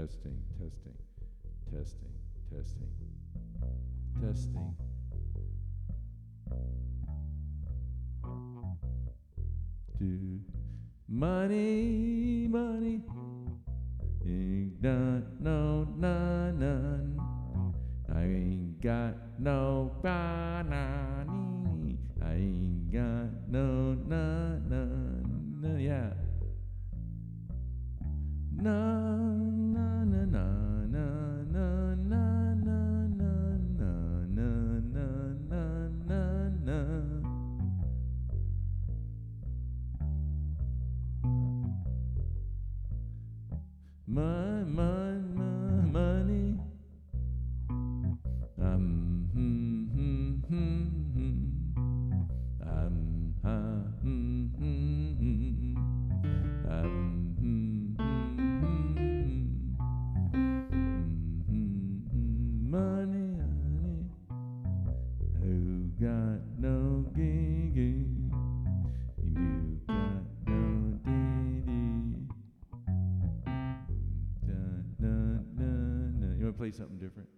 Testing, testing, testing, testing, testing. Do Money, money. Ain't got no none. I ain't got no banana. I ain't got no none. Yeah. Na something different?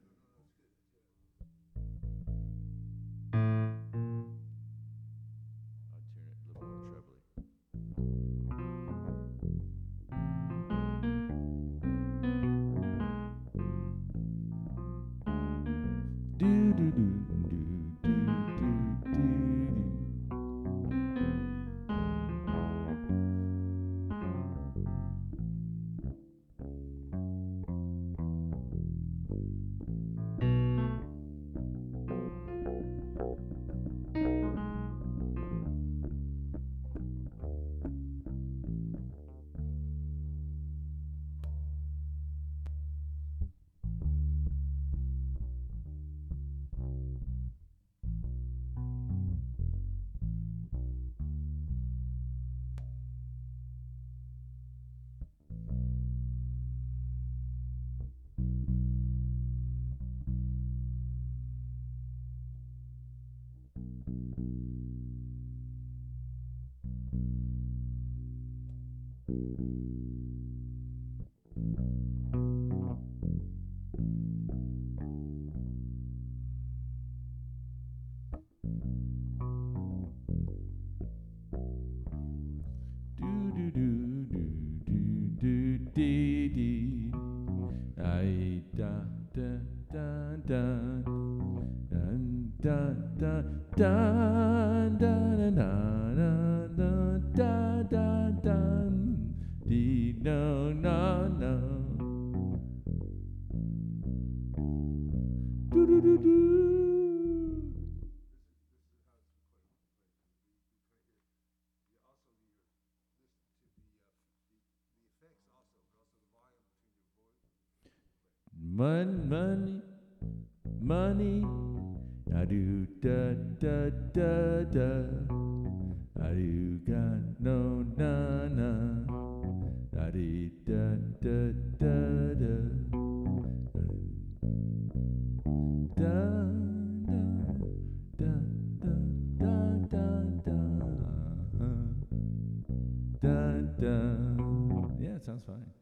Mon money, money. I do da da da da. I do got no na na. Do da da da da. Da da da da da da da. Da da. Yeah, it sounds fine.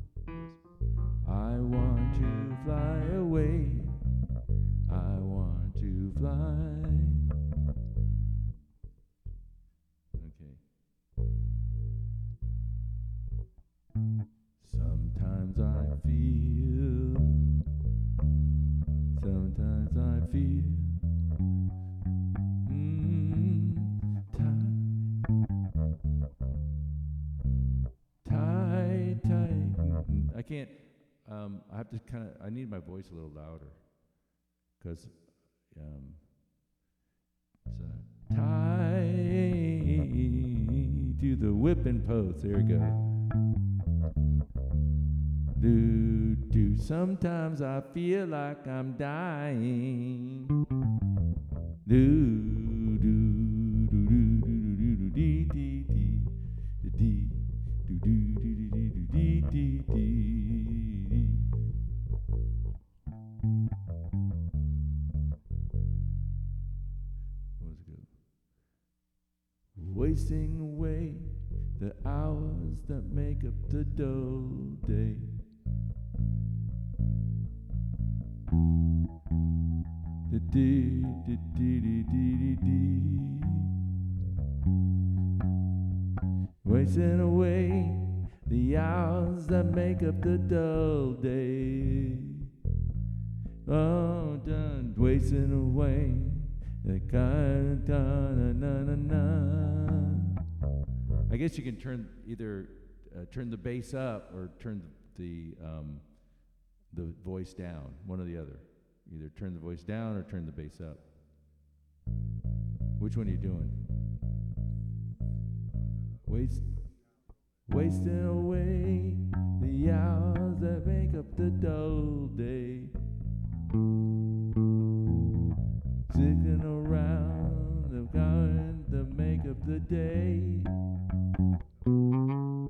I want to fly away. I want to fly. Okay. Sometimes I feel. Sometimes I feel. Mm, tight, tight, tight. I can't. Um, I have to kind of. I need my voice a little louder, because um, it's a tie to the whipping post. There we go. Do do. Sometimes I feel like I'm dying. Do do Wasting away the hours that make up the dull day. The dee dee dee dee dee dee dee. Wasting away the hours that make up the dull day. Oh, done wasting away the kind of na na na. I guess you can turn either uh, turn the bass up or turn the um, the voice down, one or the other. Either turn the voice down or turn the bass up. Which one are you doing? Waste, wasting away the hours that make up the dull day. Sticking around the kind that make up the day. I'm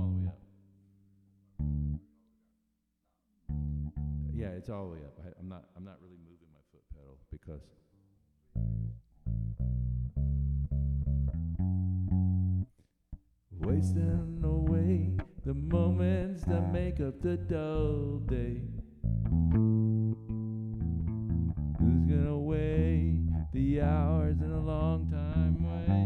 all the way up. Yeah, it's all the way up. I, I'm not. I'm not really moving my foot pedal because. Wasting away the moments that make up the dull day. Hours in a long time way.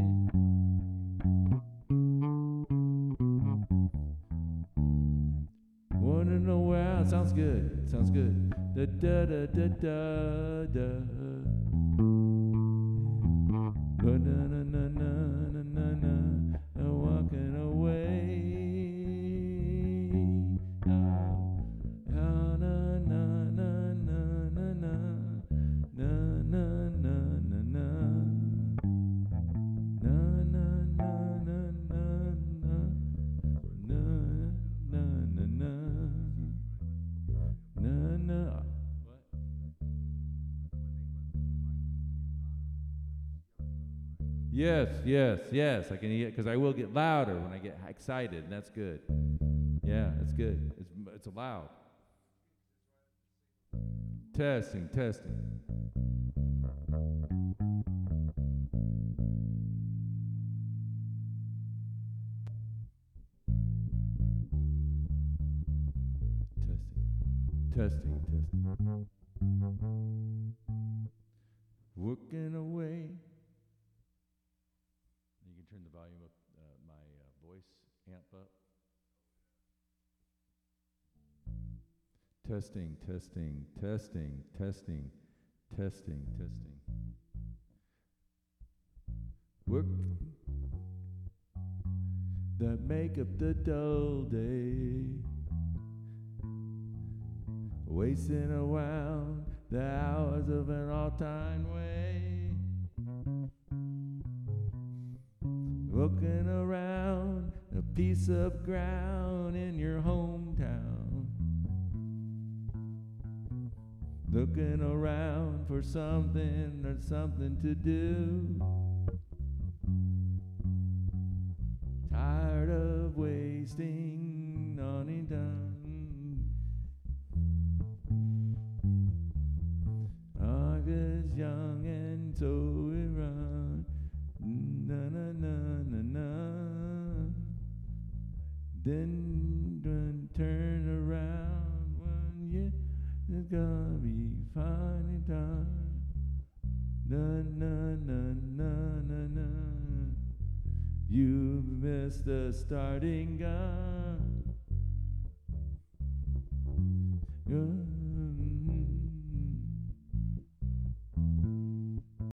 Wanna know where? Sounds good. Sounds good. Da da da da da da. Da Yes, yes, yes. I can hear because I will get louder when I get excited, and that's good. Yeah, that's good. It's it's loud. Testing, testing. Testing, testing, testing. Working away. You can turn the volume up, uh, my uh, voice amp up. Testing, testing, testing, testing, testing, testing. Work that make up the dull day. Wasting around the hours of an all-time way. Looking around piece of ground in your hometown. Looking around for something or something to do. Tired of wasting on and done. Young Then dun- turn around when you it's gonna be funny time. Na na na na na na. You've missed the starting gun.